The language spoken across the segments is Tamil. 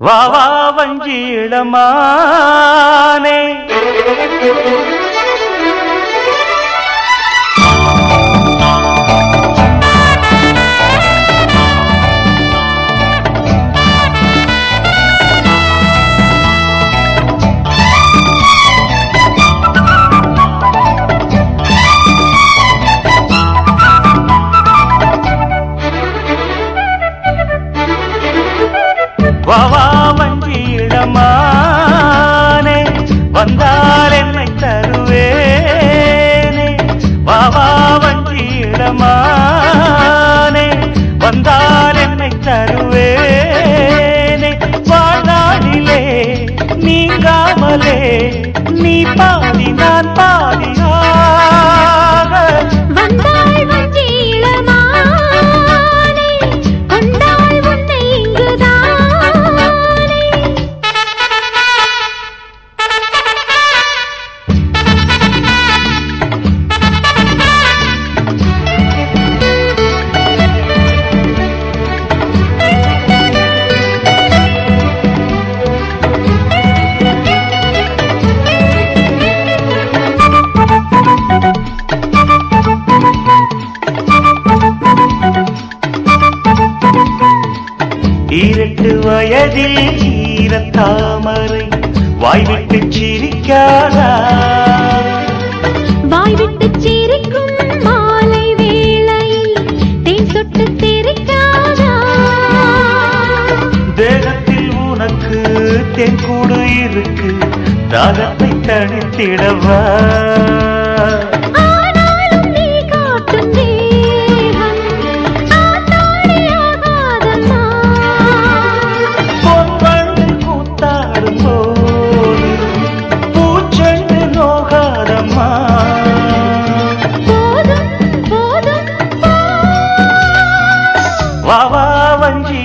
வா வா வஞ்சி பாதி நான் பாதியாக வயதில் ஈரத்தாமரை வாய்விட்டு சிரிக்காதா? வாய் விட்டு சிரிக்கும் மாலை வேளையில் தேன் சொட்டு தெரிக்காதா? தேகத்தில் உனக்கு தென்கூடு இருக்கு தாகத்தை தணித்திடவா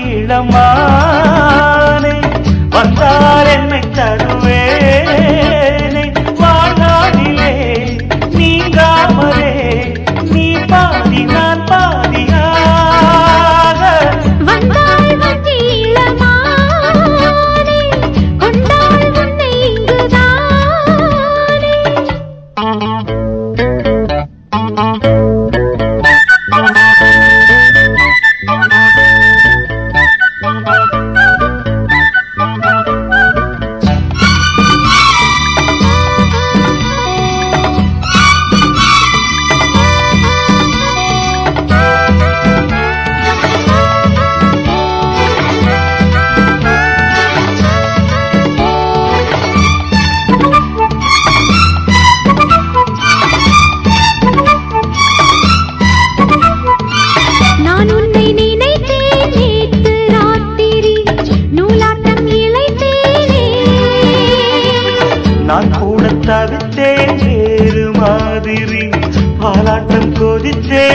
வஞ்சி இளமானே வந்தால் என்னை தருவேனே. வாழ்நாளிலே நீங்காமலே நீ பாதி நான் பாதியாக. வந்தாள் வஞ்சி தேஞ்சேறு மாதிரி பாலாட்டம் கொதிச்சே